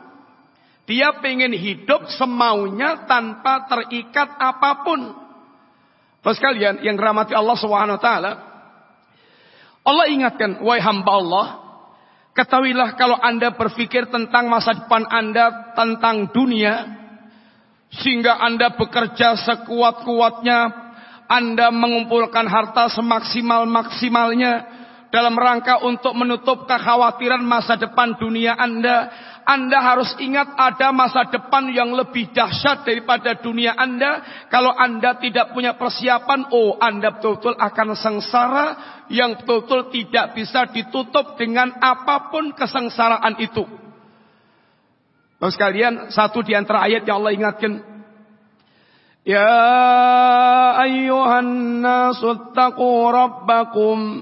Dia pengen hidup semaunya tanpa terikat apa pun. Terus kalian yang rahmati Allah taala. Allah ingatkan, wahai hamba Allah, ketahuilah kalau Anda berpikir tentang masa depan Anda, tentang dunia, sehingga Anda bekerja sekuat-kuatnya, anda mengumpulkan harta semaksimal-maksimalnya dalam rangka untuk menutup kekhawatiran masa depan dunia Anda. Anda harus ingat ada masa depan yang lebih dahsyat daripada dunia Anda. Kalau Anda tidak punya persiapan, oh Anda betul-betul akan sengsara yang betul-betul tidak bisa ditutup dengan apa pun kesengsaraan itu. Bapak sekalian, satu di antara ayat yang Allah ingatkan. Ya ayyuhan nasu rabbakum.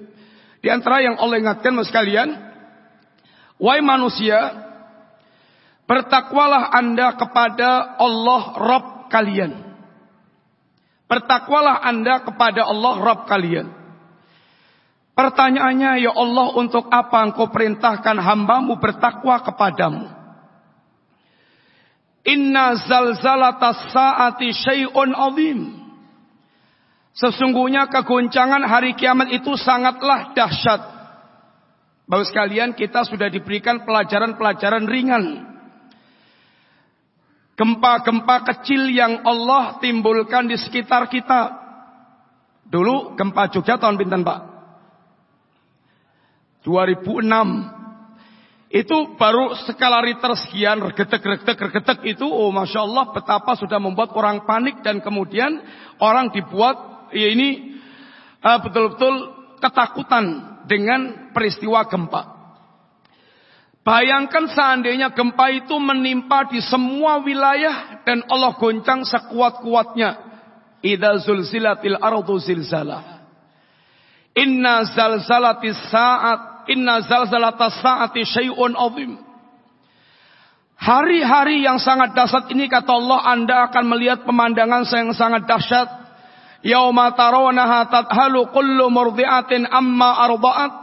Di antara yang Allah ingatkan sekalian, wahai manusia, bertakwalah Anda kepada Allah Rabb kalian. Bertakwalah Anda kepada Allah Rabb kalian. Pertanyaannya, ya Allah untuk apa engkau perintahkan hambamu bertakwa kepadamu? Inna zalzalatas saati syai'un azim. Sesungguhnya kegoncangan hari kiamat itu sangatlah dahsyat. Bapak sekalian, kita sudah diberikan pelajaran-pelajaran ringan. Gempa-gempa kecil yang Allah timbulkan di sekitar kita. Dulu gempa Jogja tahun pinten Pak? 2006 itu baru skala Richter sekian, regetek, regetek, regetek itu, oh Masya Allah betapa sudah membuat orang panik dan kemudian orang dibuat, ya ini betul betul-betul ketakutan dengan peristiwa gempa. Bayangkan seandainya gempa itu menimpa di semua wilayah dan Allah goncang sekuat-kuatnya. Idza zulzilatil ardu zilzalah. Inna zalzalatis saat inna zalzalatas saati syai'un azim. Hari-hari yang sangat dahsyat ini kata Allah Anda akan melihat pemandangan yang sangat dahsyat. Yauma tarawnaha tadhalu kullu murdi'atin amma arba'at.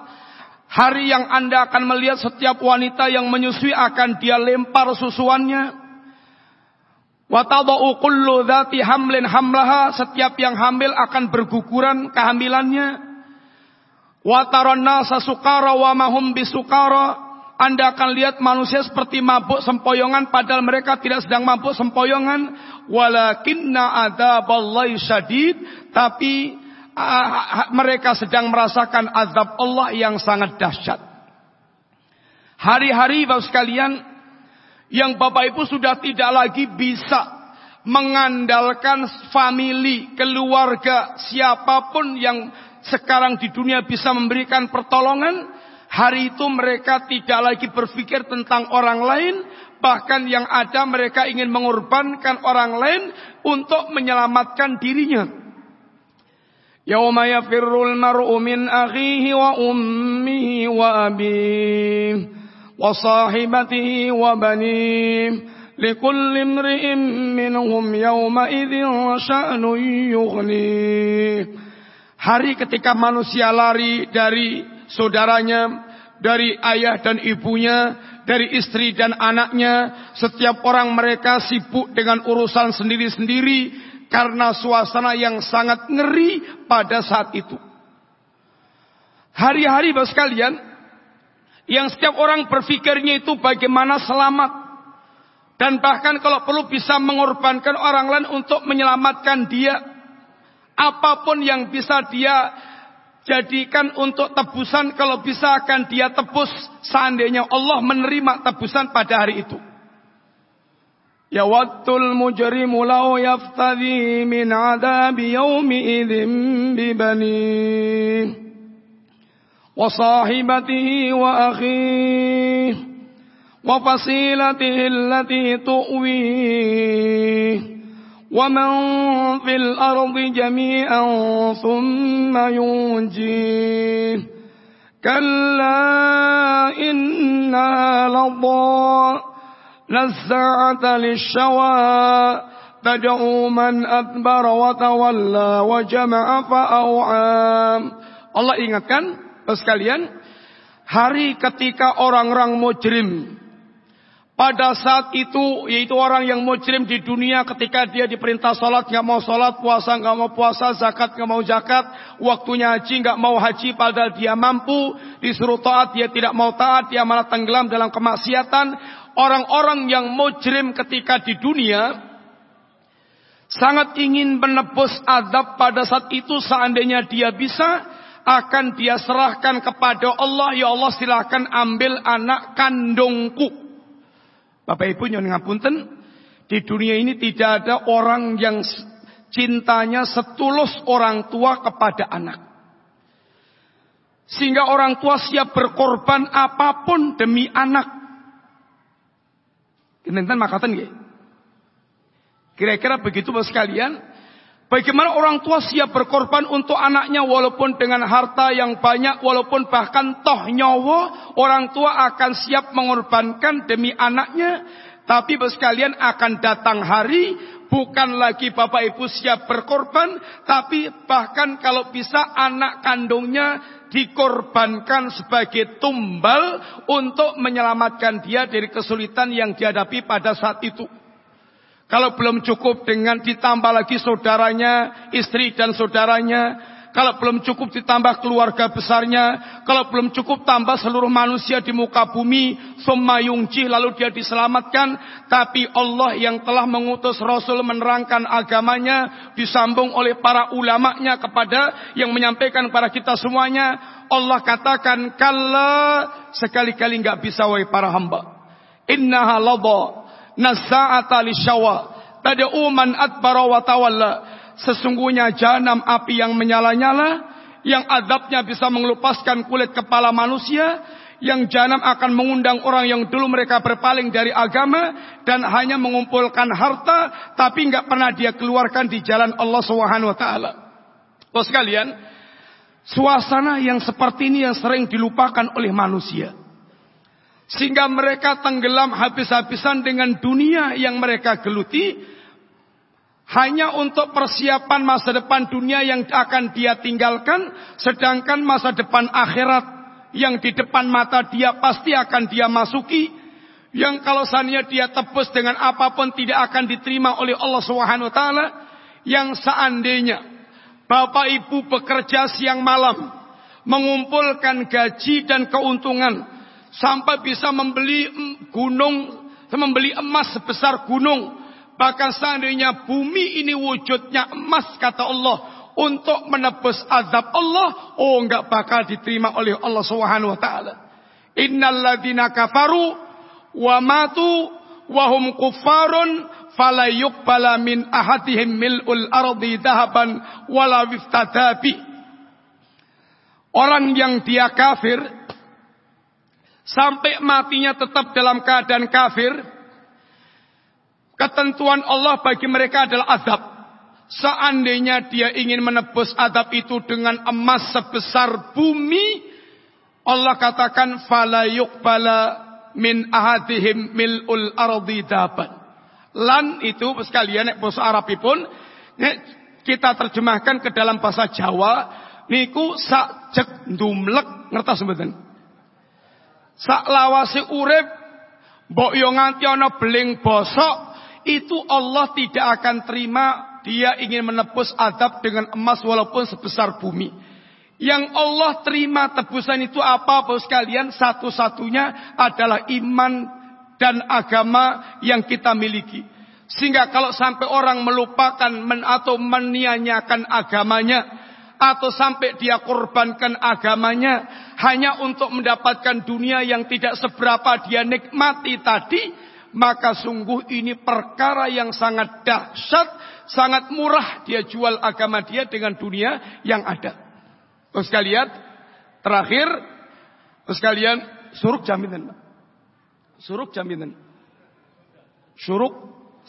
Hari yang Anda akan melihat setiap wanita yang menyusui akan dia lempar susuannya. Wa tadau kullu dhati hamlin hamlaha. Setiap yang hamil akan berguguran kehamilannya. Wataron nasa sukara wa mahum bisukara. Anda akan lihat manusia seperti mabuk sempoyongan padahal mereka tidak sedang mabuk sempoyongan. Walakinna adaballahi syadid. Tapi uh, mereka sedang merasakan azab Allah yang sangat dahsyat. Hari-hari Bapak sekalian yang Bapak Ibu sudah tidak lagi bisa mengandalkan family, keluarga, siapa pun yang sekarang di dunia bisa memberikan pertolongan, hari itu mereka tidak lagi berpikir tentang orang lain, bahkan yang ada mereka ingin mengorbankan orang lain untuk menyelamatkan dirinya. Akhihi wa ummihi wa abihi wa wa banihi likulli imri'in minhum yawma idzin sya'nun yughnihi Hari ketika manusia lari dari saudaranya, dari ayah dan ibunya, dari istri dan anaknya, setiap orang mereka sibuk dengan urusan sendiri-sendiri karena suasana yang sangat ngeri pada saat itu. hari-hari Bapak sekalian yang setiap orang berpikirnya itu bagaimana selamat dan bahkan kalau perlu bisa mengorbankan orang lain untuk menyelamatkan dia. Apa pun yang bisa dia jadikan untuk tebusan kalau bisa akan dia tebus. Seandainya Allah menerima tebusan pada hari itu. Ya wattul mujrimu law yaftadhi min adabi yawmi idhim bibani wa sahibatihi wa akhihi. Wa fasilatihi allati tu'wihi ومن في الأرض جميعا ثم ينجيه كلا إنها لضا نزاعة للشوى تدعو من أدبر وتولى وجمع فأوعى Allah ingatkan sekalian hari ketika orang-orang mujrim pada saat itu, yaitu orang yang mujrim di dunia ketika dia diperintah sholat, nggak mau sholat, puasa nggak mau puasa, zakat nggak mau zakat, waktunya haji nggak mau haji, padahal dia mampu, disuruh taat, dia tidak mau taat, dia malah tenggelam dalam kemaksiatan. Orang-orang yang mujrim ketika di dunia, sangat ingin menebus adab pada saat itu seandainya dia bisa, akan dia serahkan kepada Allah, ya Allah silahkan ambil anak kandungku. Bapak Ibu nyon ngapunten, di dunia ini tidak ada orang yang cintanya setulus orang tua kepada anak. Sehingga orang tua siap berkorban apa pun demi anak. Kinten makatan nggih. Kira-kira begitu Bapak sekalian. Bagaimana orang tua siap berkorban untuk anaknya walaupun dengan harta yang banyak, walaupun bahkan toh nyawa, orang tua akan siap mengorbankan demi anaknya. Tapi sekalian akan datang hari, bukan lagi bapak ibu siap berkorban, tapi bahkan kalau bisa anak kandungnya dikorbankan sebagai tumbal untuk menyelamatkan dia dari kesulitan yang dihadapi pada saat itu. Kalau belum cukup dengan ditambah lagi saudaranya, istri dan saudaranya. Kalau belum cukup ditambah keluarga besarnya. Kalau belum cukup tambah seluruh manusia di muka bumi. Sumayungci lalu dia diselamatkan. Tapi Allah yang telah mengutus Rasul menerangkan agamanya. Disambung oleh para ulamanya kepada yang menyampaikan kepada kita semuanya. Allah katakan kala sekali-kali nggak bisa wahai para hamba. Innaha ladha nasa'ata lisyawa tad'u man adbara wa tawalla sesungguhnya jahanam api yang menyala-nyala yang adabnya bisa mengelupaskan kulit kepala manusia yang jahanam akan mengundang orang yang dulu mereka berpaling dari agama dan hanya mengumpulkan harta tapi nggak pernah dia keluarkan di jalan Allah Subhanahu wa taala. Bos sekalian, suasana yang seperti ini yang sering dilupakan oleh manusia. Sehingga mereka tenggelam habis-habisan dengan dunia yang mereka geluti. Hanya untuk persiapan masa depan dunia yang akan dia tinggalkan. Sedangkan masa depan akhirat yang di depan mata dia pasti akan dia masuki. Yang kalau seandainya dia tebus dengan apa pun tidak akan diterima oleh Allah taala. Yang seandainya Bapak Ibu bekerja siang malam mengumpulkan gaji dan keuntungan sampai bisa membeli gunung, membeli emas sebesar gunung. Bahkan seandainya bumi ini wujudnya emas kata Allah untuk menebus azab Allah, oh enggak bakal diterima oleh Allah Subhanahu wa taala. Innalladzina kafaru wa matu wa hum kuffarun fala yuqbala min ahadihim mil'ul ardi dhahaban wala. Orang yang dia kafir sampai matinya tetap dalam keadaan kafir, ketentuan Allah bagi mereka adalah azab. Seandainya dia ingin menebus adab itu dengan emas sebesar bumi, Allah katakan fala yuqbala min ahadihim mil'ul ardi daban. Lan itu sekalian bahasa Arab pun kita terjemahkan ke dalam bahasa Jawa niku sak cek ndumlek ngertos? Saklawase urip mbok yo nganti ana beling bosok itu Allah tidak akan terima dia ingin menebus adab dengan emas walaupun sebesar bumi. Yang Allah terima tebusan itu apa Bapak sekalian? Satu-satunya adalah iman dan agama yang kita miliki. Sehingga kalau sampai orang melupakan men atau menianyakan agamanya atau sampai dia korbankan agamanya hanya untuk mendapatkan dunia yang tidak seberapa dia nikmati tadi, maka sungguh ini perkara yang sangat dahsyat, sangat murah dia jual agama dia dengan dunia yang ada. Terus sekalian, terakhir, terus sekalian, suruk jaminan. Suruk jaminan. Suruk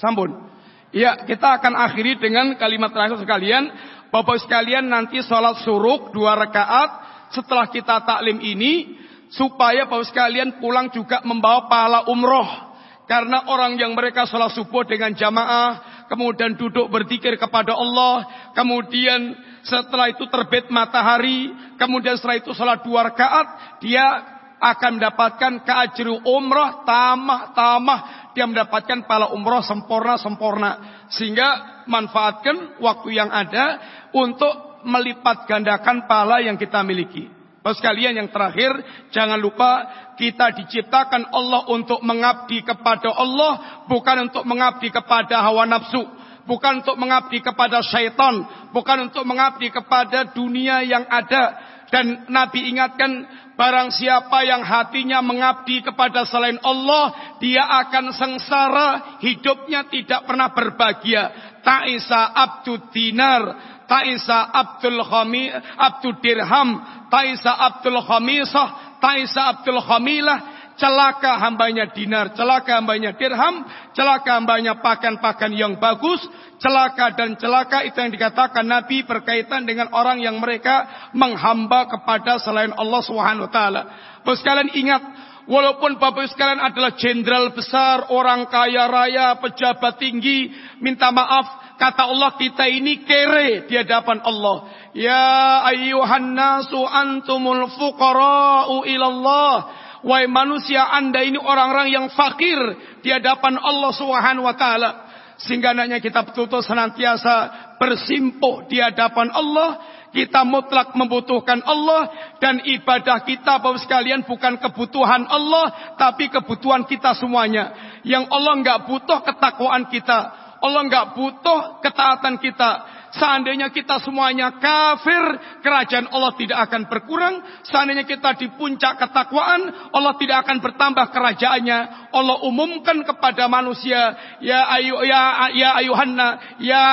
sambun. Ya, kita akan akhiri dengan kalimat terakhir sekalian. Bapak sekalian nanti sholat suruk dua rakaat setelah kita taklim ini. Supaya Bapak sekalian pulang juga membawa pahala umroh. Karena orang yang mereka sholat subuh dengan jamaah. Kemudian duduk berzikir kepada Allah. Kemudian setelah itu terbit matahari, kemudian setelah itu sholat dua rakaat, dia akan mendapatkan keajru umrah tamah-tamah. Dia mendapatkan pala umrah sempurna-sempurna. Sehingga manfaatkan waktu yang ada untuk melipat gandakan pala yang kita miliki. Bapak sekalian yang terakhir, jangan lupa kita diciptakan Allah untuk mengabdi kepada Allah, bukan untuk mengabdi kepada hawa nafsu bukan untuk mengabdi kepada syaitan, bukan untuk mengabdi kepada dunia yang ada. Dan Nabi ingatkan, barang siapa yang hatinya mengabdi kepada selain Allah, dia akan sengsara, hidupnya tidak pernah berbahagia. Ta'isa abdul dinar, ta'isa abdul khami, abdul dirham, ta'isa abdul khamisah, ta'isa abdul khamilah, celaka hambanya dinar, celaka hambanya dirham, celaka hambanya pakaian-pakaian yang bagus, celaka dan celaka itu yang dikatakan Nabi berkaitan dengan orang yang mereka menghamba kepada selain Allah Subhanahu wa taala. Sekalian ingat, walaupun Bapak sekalian adalah jenderal besar, orang kaya raya, pejabat tinggi, minta maaf kata Allah kita ini kere di hadapan Allah. Ya ayyuhan nasu antumul fuqara'u ilallah. Wahai manusia anda ini orang-orang yang fakir di hadapan Allah Subhanahu wa taala. Sehingga anaknya kita betul-betul senantiasa bersimpuh di hadapan Allah. Kita mutlak membutuhkan Allah. Dan ibadah kita Bapak sekalian bukan kebutuhan Allah. Tapi kebutuhan kita semuanya. Yang Allah nggak butuh ketakwaan kita. Allah nggak butuh ketaatan kita. Seandainya kita semuanya kafir, kerajaan Allah tidak akan berkurang. Seandainya kita di puncak ketakwaan, Allah tidak akan bertambah kerajaannya. Allah umumkan kepada manusia, ya ayu ya ya ayuhanna, ya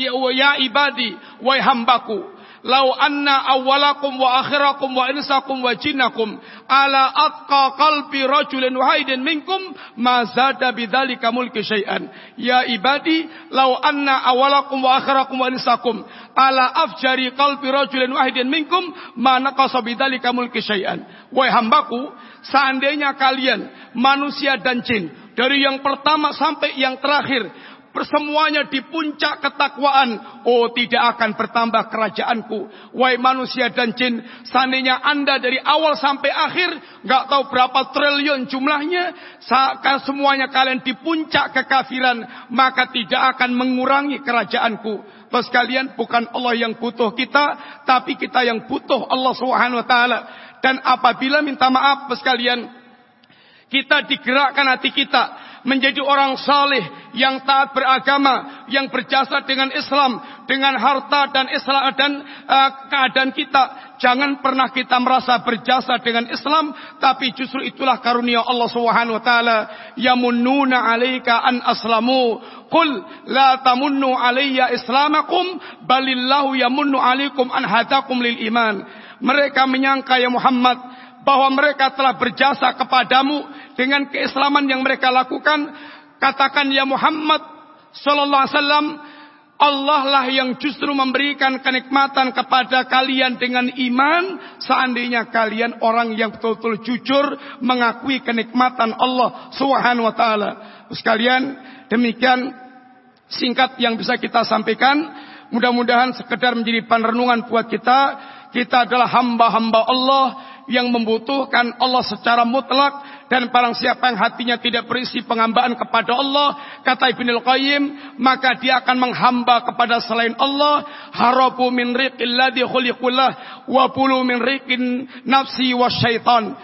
ya, ya ibadi, wahai hambaku. Lau anna awalakum wa akhirakum wa insakum wa jinnakum ala atqa qalbi rajulin wahidin minkum ma zada bidzalika mulki syai'an. Ya ibadi, lau anna awalakum wa akhirakum wa insakum ala afjari qalbi rajulin wahidin minkum ma naqasa bidzalika mulki syai'an. Wahai hambaku, seandainya kalian manusia dan jin dari yang pertama sampai yang terakhir Persemuanya di puncak ketakwaan. Oh tidak akan bertambah kerajaanku. Wahai manusia dan jin. Seandainya anda dari awal sampai akhir. nggak tahu berapa triliun jumlahnya. Saat semuanya kalian di puncak kekafiran. Maka tidak akan mengurangi kerajaanku. Terus kalian bukan Allah yang butuh kita. Tapi kita yang butuh Allah ta'ala. Dan apabila minta maaf sekalian. Kita digerakkan hati kita menjadi orang saleh yang taat beragama, yang berjasa dengan Islam, dengan harta dan Islam dan uh, keadaan kita. Jangan pernah kita merasa berjasa dengan Islam, tapi justru itulah karunia Allah Subhanahu wa taala. Yamunnuna 'alaika an aslamu. Qul la tamunnu 'alayya islamakum, balillahu yamunnu 'alaikum an hadakum lil iman. Mereka menyangka ya Muhammad bahwa mereka telah berjasa kepadamu dengan keislaman yang mereka lakukan. Katakan ya Muhammad sallallahu alaihi wasallam, Allah lah yang justru memberikan kenikmatan kepada kalian dengan iman seandainya kalian orang yang betul-betul jujur mengakui kenikmatan Allah Subhanahu wa taala. Sekalian, demikian singkat yang bisa kita sampaikan. Mudah-mudahan sekedar menjadi perenungan buat kita. Kita adalah hamba-hamba Allah yang membutuhkan Allah secara mutlak dan barang siapa yang hatinya tidak berisi penghambaan kepada Allah, kata Ibnu Qayyim, maka dia akan menghamba kepada selain Allah, harabu min riqil ladzi khuliqullah wa bulu min riqin nafsi wasyaitan.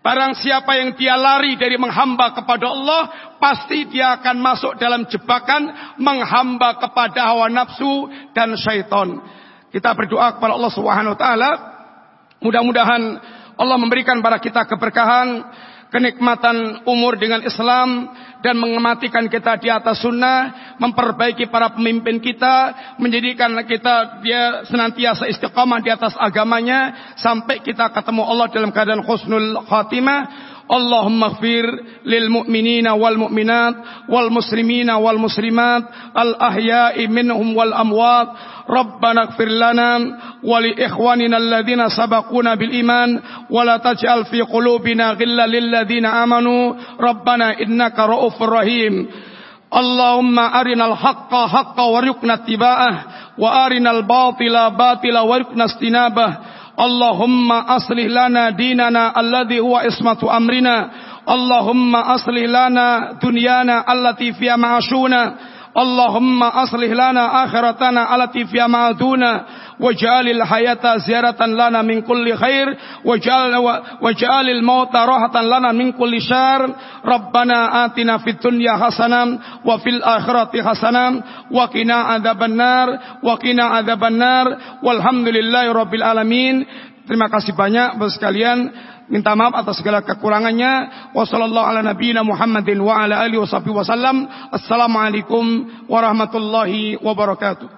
Barang siapa yang dia lari dari menghamba kepada Allah, pasti dia akan masuk dalam jebakan menghamba kepada hawa nafsu dan syaitan. Kita berdoa kepada Allah Subhanahu wa taala, mudah-mudahan Allah memberikan pada kita keberkahan, kenikmatan umur dengan Islam dan mengematikan kita di atas sunnah, memperbaiki para pemimpin kita, menjadikan kita dia senantiasa istiqamah di atas agamanya sampai kita ketemu Allah dalam keadaan khusnul khatimah. Allahumma gfir lil mu'minina wal mu'minat wal muslimina wal muslimat al ahya'i minhum wal amwat Rabbana gfir lana wa li ikhwanina alladhina sabaquna bil iman wa la taj'al fi qulubina ghilla lil ladzina amanu Rabbana innaka ra'ufur rahim اللهم أصلح لنا ديننا الذي هو اسمة أمرنا اللهم أصلح لنا دنيانا التي فيها معاشنا Allahumma aslih lana akhiratana allati fiha ma'aduna waj'alil hayata ziyaratan lana min kulli khair waj'al waj'alil mauta rahatan lana min kulli syar rabbana atina fid dunya hasanah wa fil akhirati hasanah wa qina adzabannar wa qina walhamdulillahi rabbil alamin. Terima kasih banyak Bapak sekalian minta maaf atas segala kekurangannya. Wasallallahu ala assalamualaikum warahmatullahi wabarakatuh